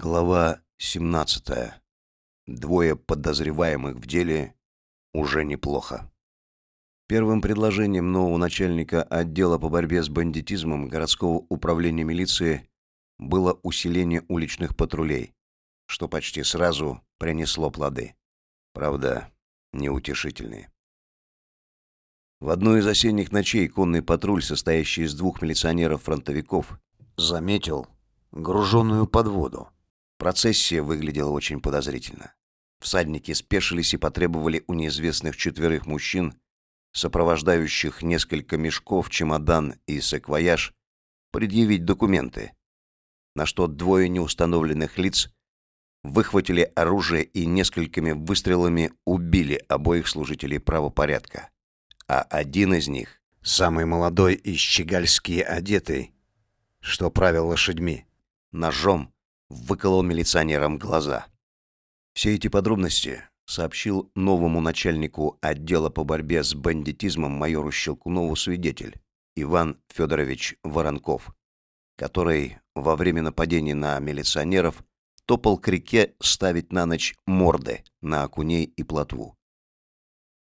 Глава 17. Двое подозреваемых в деле уже неплохо. Первым предложением нового начальника отдела по борьбе с бандитизмом городского управления милиции было усиление уличных патрулей, что почти сразу принесло плоды. Правда, неутешительные. В одну из осенних ночей конный патруль, состоящий из двух милиционеров-фронтовиков, заметил груженную подводу Процессия выглядела очень подозрительно. Всадники спешились и потребовали у неизвестных четверых мужчин, сопровождающих несколько мешков, чемодан и саквояж, предъявить документы. На что двое неустановленных лиц выхватили оружие и несколькими выстрелами убили обоих служителей правопорядка. А один из них, самый молодой и щегольски одетый, что правил лошадьми, ножом выколол милиционерам глаза. Все эти подробности сообщил новому начальнику отдела по борьбе с бандитизмом майору Щелкунову свидетель Иван Федорович Воронков, который во время нападения на милиционеров топал к реке ставить на ночь морды на окуней и плотву.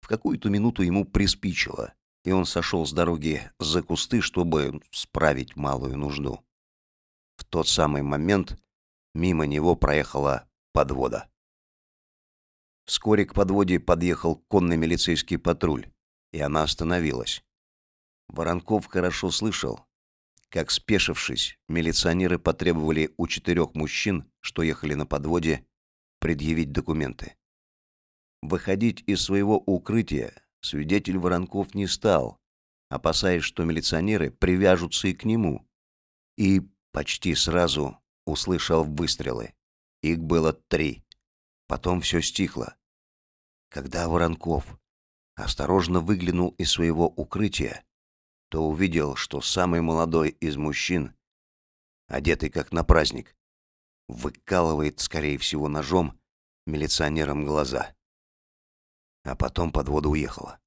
В какую-то минуту ему приспичило, и он сошел с дороги за кусты, чтобы справить малую нужду. В тот самый момент Мимо него проехала подвода. Вскоре к подводе подъехал конный милицейский патруль, и она остановилась. Воронков хорошо слышал, как, спешившись, милиционеры потребовали у четырех мужчин, что ехали на подводе, предъявить документы. Выходить из своего укрытия свидетель Воронков не стал, опасаясь, что милиционеры привяжутся и к нему. И почти сразу услышал выстрелы. Их было три. Потом все стихло. Когда Воронков осторожно выглянул из своего укрытия, то увидел, что самый молодой из мужчин, одетый как на праздник, выкалывает, скорее всего, ножом милиционерам глаза. А потом подвода уехала.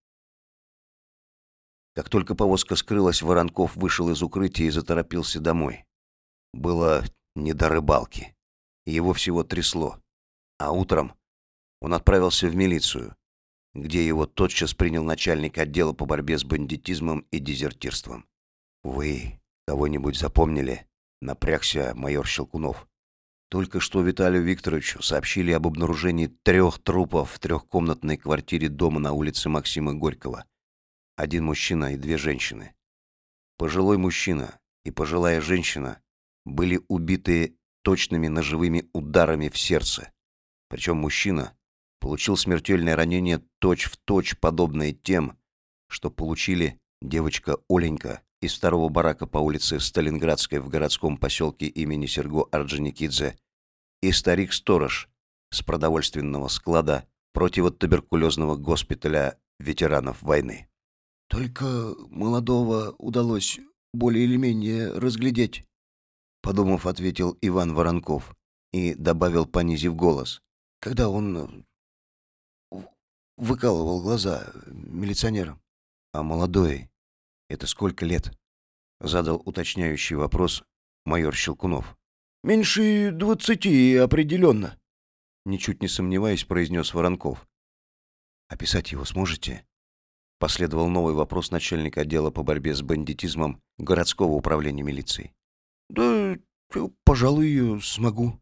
Как только повозка скрылась, Воронков вышел из укрытия и заторопился домой. Было не до рыбалки. Его всего трясло. А утром он отправился в милицию, где его тотчас принял начальник отдела по борьбе с бандитизмом и дезертирством. «Вы кого-нибудь запомнили?» — напрягся майор Щелкунов. Только что Виталию Викторовичу сообщили об обнаружении трех трупов в трехкомнатной квартире дома на улице Максима Горького. Один мужчина и две женщины. Пожилой мужчина и пожилая женщина были убиты точными ножевыми ударами в сердце. Причем мужчина получил смертельное ранение точь-в-точь точь подобное тем, что получили девочка Оленька из второго барака по улице Сталинградской в городском поселке имени Серго Орджоникидзе и старик-сторож с продовольственного склада противотуберкулезного госпиталя ветеранов войны. Только молодого удалось более или менее разглядеть подумав, ответил Иван Воронков и добавил, понизив голос. Когда он э, выкалывал глаза милиционерам. А молодой это сколько лет? задал уточняющий вопрос майор Щелкунов. Меньше двадцати определенно. Ничуть не сомневаясь, произнес Воронков. Описать его сможете? Последовал новый вопрос начальника отдела по борьбе с бандитизмом городского управления милиции. Да, пожалуй, смогу,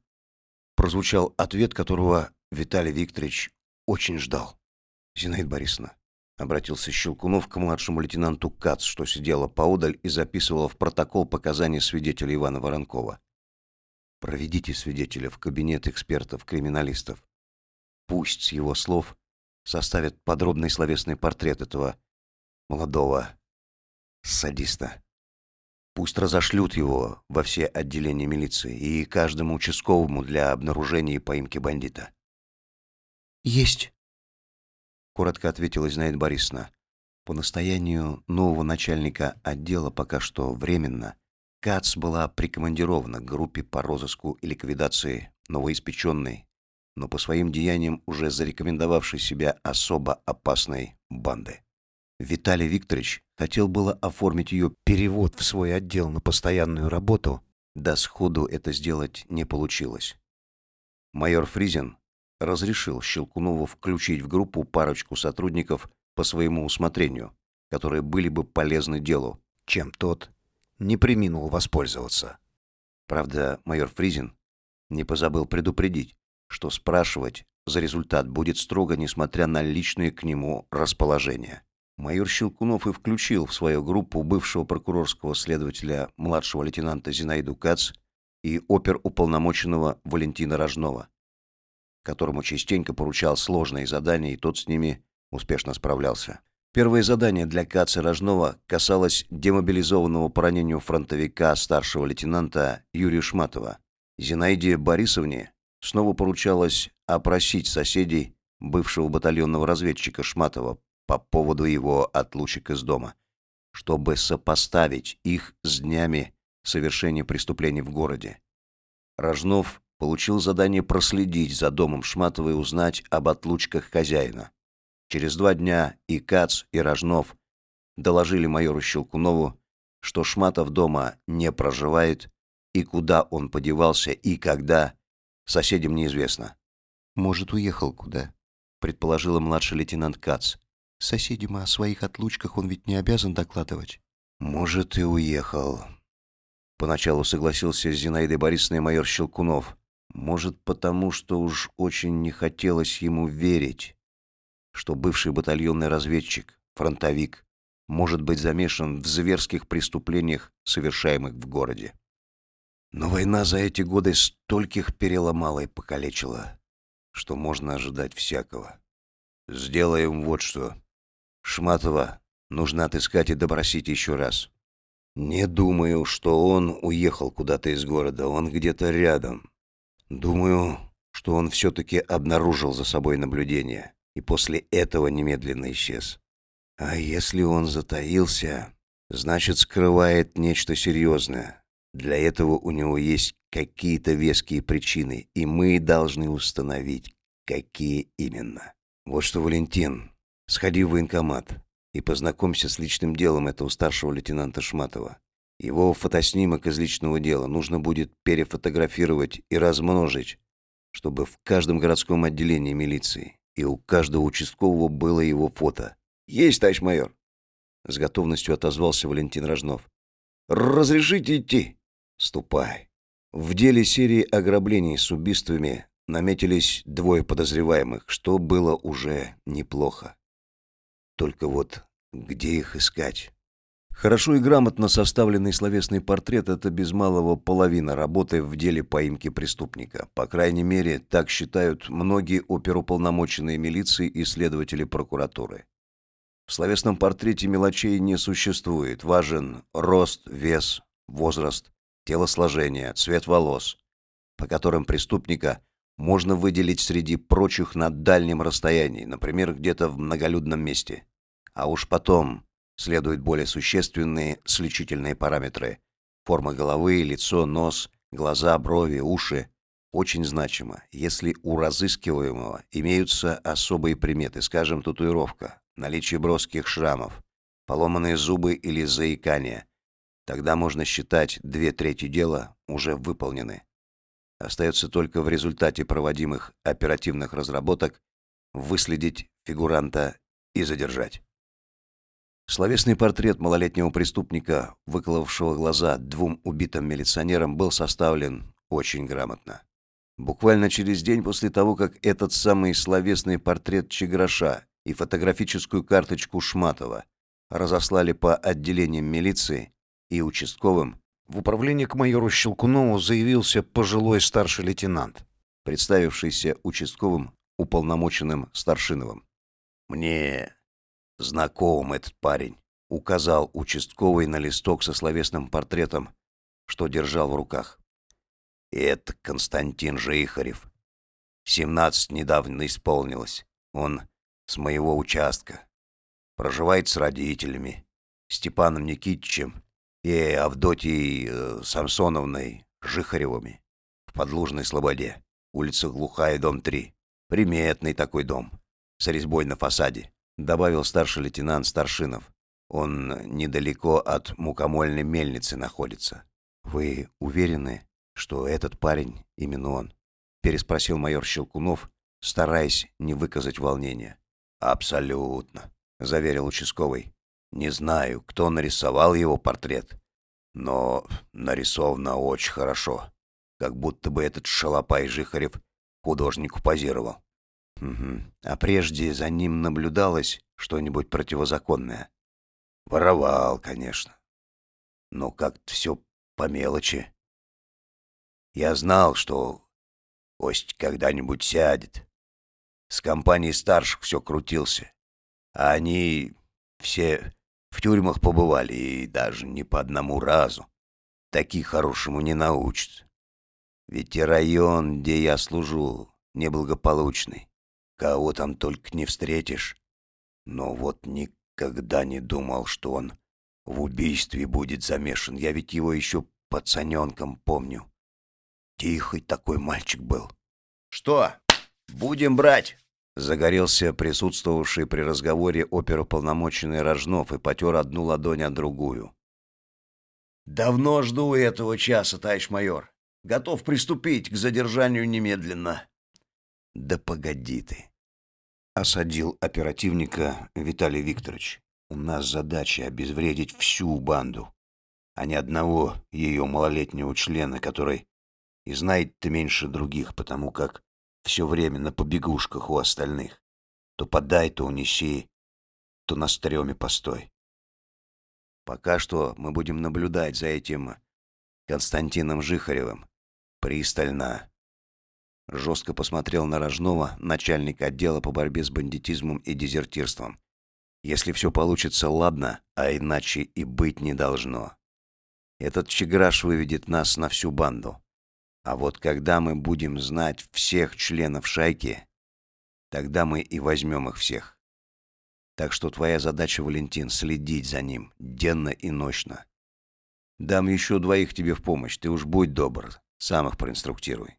прозвучал ответ, которого Виталий Викторович очень ждал. Зинаида Борисовна обратился Щелкунов к младшему лейтенанту Кац, что сидела поодаль и записывала в протокол показания свидетеля Ивана Воронкова. Проведите свидетеля в кабинет экспертов-криминалистов. Пусть с его слов составят подробный словесный портрет этого молодого садиста. Пусть разошлют его во все отделения милиции и каждому участковому для обнаружения и поимки бандита. Есть, коротко ответила Зинаида Борисовна. По настоянию нового начальника отдела пока что временно Кац была прикомандирована к группе по розыску и ликвидации новоиспеченной, но по своим деяниям уже зарекомендовавшей себя особо опасной банды. Виталий Викторович хотел было оформить ее перевод в свой отдел на постоянную работу, да сходу это сделать не получилось. Майор Фризин разрешил Щелкунову включить в группу парочку сотрудников по своему усмотрению, которые были бы полезны делу, чем тот не приминул воспользоваться. Правда, майор Фризин не позабыл предупредить, что спрашивать за результат будет строго, несмотря на личное к нему расположение. Майор Щелкунов и включил в свою группу бывшего прокурорского следователя младшего лейтенанта Зинаиду Кац и оперуполномоченного Валентина Рожнова, которому частенько поручал сложные задания, и тот с ними успешно справлялся. Первое задание для Каца Рожнова касалось демобилизованного по ранению фронтовика старшего лейтенанта Юрия Шматова. Зинаиде Борисовне снова поручалось опросить соседей бывшего батальонного разведчика Шматова по поводу его отлучек из дома, чтобы сопоставить их с днями совершения преступлений в городе. Рожнов получил задание проследить за домом Шматова и узнать об отлучках хозяина. Через два дня и Кац, и Рожнов доложили майору Щелкунову, что Шматов дома не проживает, и куда он подевался и когда, соседям неизвестно. «Может, уехал куда?» — предположила младший лейтенант Кац. «Соседям о своих отлучках он ведь не обязан докладывать». «Может, и уехал», Поначалу согласился с Зинаидой Борисовной майор Щелкунов. Может, потому что уж очень не хотелось ему верить, что бывший батальонный разведчик, фронтовик, может быть замешан в зверских преступлениях, совершаемых в городе. Но война за эти годы стольких переломала и покалечила, что можно ожидать всякого. Сделаем вот что. Шматова нужно отыскать и допросить еще раз. Не думаю, что он уехал куда-то из города, он где-то рядом. Думаю, что он все-таки обнаружил за собой наблюдение и после этого немедленно исчез. А если он затаился, значит, скрывает нечто серьезное. Для этого у него есть какие-то веские причины, и мы должны установить, какие именно. Вот что, Валентин, сходи в военкомат и познакомься с личным делом этого старшего лейтенанта Шматова. Его фотоснимок из личного дела нужно будет перефотографировать и размножить, чтобы в каждом городском отделении милиции и у каждого участкового было его фото. Есть, товарищ майор. С готовностью отозвался Валентин Рожнов. Разрешите идти? Ступай. В деле серии ограблений с убийствами наметились двое подозреваемых, что было уже неплохо. Только вот где их искать? Хорошо и грамотно составленный словесный портрет – это без малого половина работы в деле поимки преступника. По крайней мере, так считают многие оперуполномоченные милиции и следователи прокуратуры. В словесном портрете мелочей не существует. Важен рост, вес, возраст, телосложение, цвет волос, по которым преступника можно выделить среди прочих на дальнем расстоянии, например, где-то в многолюдном месте. А уж потом следуют более существенные сличительные параметры. Форма головы, лицо, нос, глаза, брови, уши. Очень значимо, если у разыскиваемого имеются особые приметы, скажем, татуировка, наличие броских шрамов, поломанные зубы или заикание. Тогда можно считать две трети дела уже выполнены. Остается только в результате проводимых оперативных разработок выследить фигуранта и задержать. Словесный портрет малолетнего преступника, выколовшего глаза двум убитым милиционерам, был составлен очень грамотно. Буквально через день после того, как этот самый словесный портрет Чеграша и фотографическую карточку Шматова разослали по отделениям милиции и участковым, в управление к майору Щелкунову заявился пожилой старший лейтенант, представившийся участковым уполномоченным Старшиновым. «Мне Знаком этот парень, указал участковый на листок со словесным портретом, что держал в руках. Это Константин Жихарев. Семнадцать недавно исполнилось. Он с моего участка. Проживает с родителями, Степаном Никитичем и Авдотьей э, Самсоновной Жихаревыми в Подлужной Слободе, улица Глухая, дом 3. Приметный такой дом, с резьбой на фасаде добавил старший лейтенант Старшинов. Он недалеко от мукомольной мельницы находится. Вы уверены, что этот парень именно он? переспросил майор Щелкунов, стараясь не выказать волнения. «Абсолютно», — заверил участковый. «Не знаю, кто нарисовал его портрет, но нарисовано очень хорошо, как будто бы этот шалопай Жихарев художнику позировал». «Угу. А прежде за ним наблюдалось что-нибудь противозаконное?» «Воровал, конечно. Но как-то все по мелочи. Я знал, что Кость когда-нибудь сядет, с компанией старших все крутился. А они все в тюрьмах побывали, и даже не по одному разу. Такие хорошему не научат. Ведь и район, где я служу, неблагополучный. Кого там только не встретишь. Но вот никогда не думал, что он в убийстве будет замешан. Я ведь его еще пацаненком помню. Тихий такой мальчик был. «Что, будем брать?» Загорелся присутствовавший при разговоре оперуполномоченный Рожнов и потер одну ладонь от другую. «Давно жду этого часа, товарищ майор. Готов приступить к задержанию немедленно». «Да погоди ты!» — осадил оперативника Виталий Викторович. «У нас задача обезвредить всю банду, а не одного ее малолетнего члена, который и знает ты меньше других, потому как все время на побегушках у остальных. То подай, то унеси, то на стреме постой. Пока что мы будем наблюдать за этим Константином Жихаревым пристально. Жестко посмотрел на Рожнова, начальника отдела по борьбе с бандитизмом и дезертирством. Если все получится, ладно, а иначе и быть не должно. Этот Чеграш выведет нас на всю банду. А вот когда мы будем знать всех членов шайки, тогда мы и возьмем их всех. Так что твоя задача, Валентин, следить за ним денно и ночно. Дам еще двоих тебе в помощь, ты уж будь добр, сам их проинструктируй.